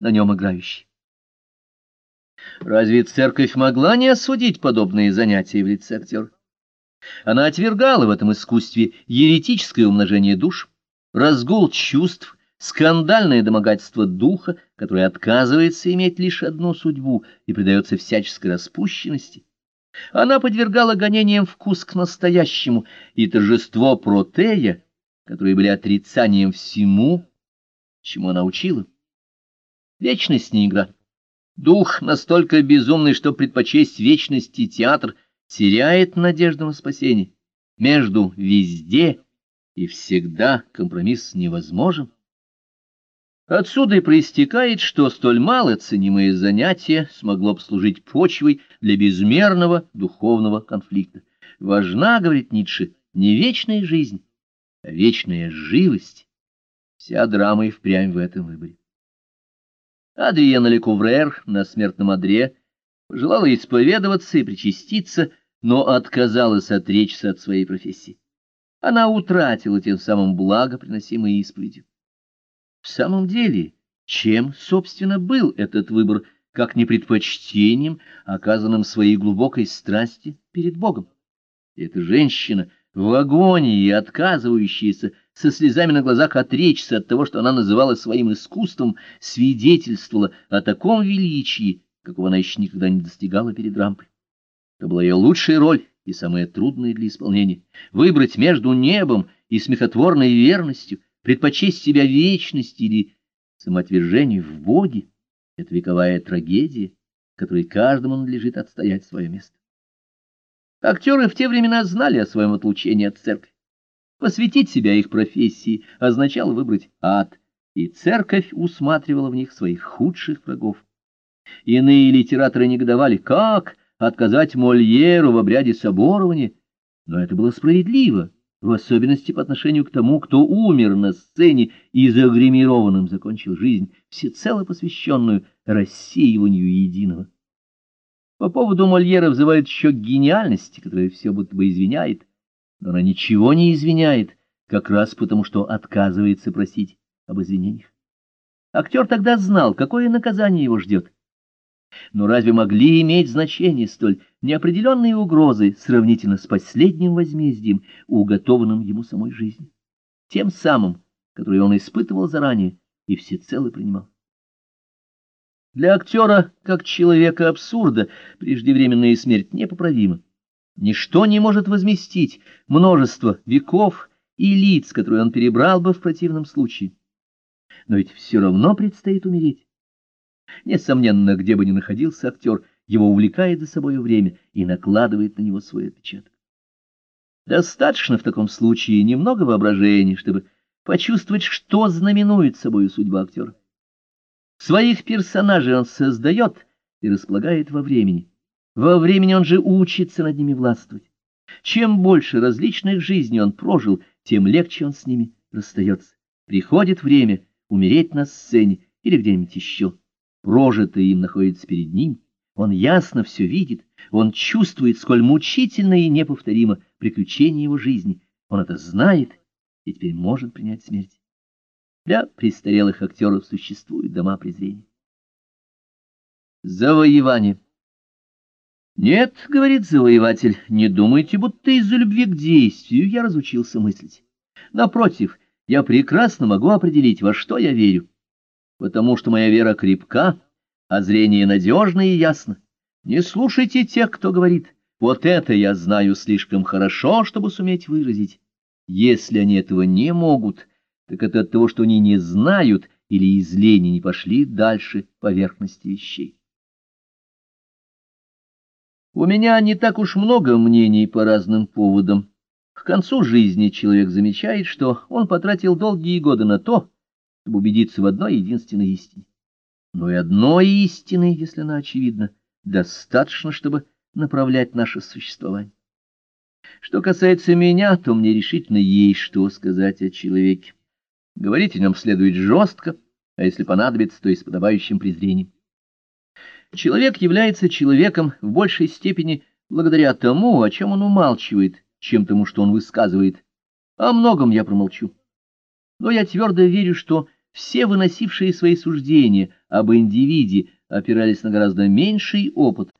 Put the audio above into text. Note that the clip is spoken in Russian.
на нем играющий. Разве церковь могла не осудить подобные занятия в лице актера? Она отвергала в этом искусстве еретическое умножение душ, разгул чувств, скандальное домогательство духа, которое отказывается иметь лишь одну судьбу и предается всяческой распущенности. Она подвергала гонениям вкус к настоящему и торжество протея, которые были отрицанием всему, чему она учила. Вечность не игра. Дух настолько безумный, что предпочесть вечности театр теряет надежду на спасение. Между везде и всегда компромисс невозможен. Отсюда и проистекает, что столь мало ценимое занятие смогло послужить почвой для безмерного духовного конфликта. Важна, говорит Ницше, не вечная жизнь, а вечная живость. Вся драма и впрямь в этом выборе. Адриена Лекуврер на смертном одре желала исповедоваться и причаститься, но отказалась отречься от своей профессии. Она утратила тем самым благо, приносимое исповедью. В самом деле, чем, собственно, был этот выбор, как не предпочтением, оказанным своей глубокой страсти перед Богом? Эта женщина, в агонии отказывающаяся со слезами на глазах отречься от того, что она называла своим искусством, свидетельствовала о таком величии, какого она еще никогда не достигала перед рампой. Это была ее лучшая роль и самая трудная для исполнения — выбрать между небом и смехотворной верностью, предпочесть себя вечности или самоотвержению в Боге — это вековая трагедия, которой каждому надлежит отстоять свое место. Актеры в те времена знали о своем отлучении от церкви. Посвятить себя их профессии означало выбрать ад, и церковь усматривала в них своих худших врагов. Иные литераторы негодовали, как отказать Мольеру в обряде соборования, но это было справедливо, в особенности по отношению к тому, кто умер на сцене и загримированным закончил жизнь, всецело посвященную рассеиванию единого. По поводу Мольера взывают еще гениальности, которая все будто бы извиняет, но она ничего не извиняет, как раз потому, что отказывается просить об извинениях. Актер тогда знал, какое наказание его ждет. Но разве могли иметь значение столь неопределенные угрозы сравнительно с последним возмездием, уготованным ему самой жизнью? Тем самым, который он испытывал заранее и всецело принимал. Для актера, как человека абсурда, преждевременная смерть непоправима. Ничто не может возместить множество веков и лиц, которые он перебрал бы в противном случае. Но ведь все равно предстоит умереть. Несомненно, где бы ни находился актер, его увлекает за собой время и накладывает на него свой отпечаток. Достаточно в таком случае немного воображения, чтобы почувствовать, что знаменует собой судьба актера. Своих персонажей он создает и располагает во времени. Во времени он же учится над ними властвовать. Чем больше различных жизней он прожил, тем легче он с ними расстается. Приходит время умереть на сцене или где-нибудь еще. Прожитое им находится перед ним, он ясно все видит, он чувствует, сколь мучительно и неповторимо приключение его жизни. Он это знает и теперь может принять смерть. Для престарелых актеров существуют дома презрения. Завоевание «Нет, — говорит завоеватель, — не думайте, будто из-за любви к действию я разучился мыслить. Напротив, я прекрасно могу определить, во что я верю, потому что моя вера крепка, а зрение надежно и ясно. Не слушайте тех, кто говорит, вот это я знаю слишком хорошо, чтобы суметь выразить. Если они этого не могут, так это от того, что они не знают или из лени не пошли дальше поверхности вещей. У меня не так уж много мнений по разным поводам. К концу жизни человек замечает, что он потратил долгие годы на то, чтобы убедиться в одной единственной истине. Но и одной истины, если она очевидна, достаточно, чтобы направлять наше существование. Что касается меня, то мне решительно есть что сказать о человеке. Говорить о нем следует жестко, а если понадобится, то и с подобающим презрением. Человек является человеком в большей степени благодаря тому, о чем он умалчивает, чем тому, что он высказывает. О многом я промолчу. Но я твердо верю, что все выносившие свои суждения об индивиде опирались на гораздо меньший опыт,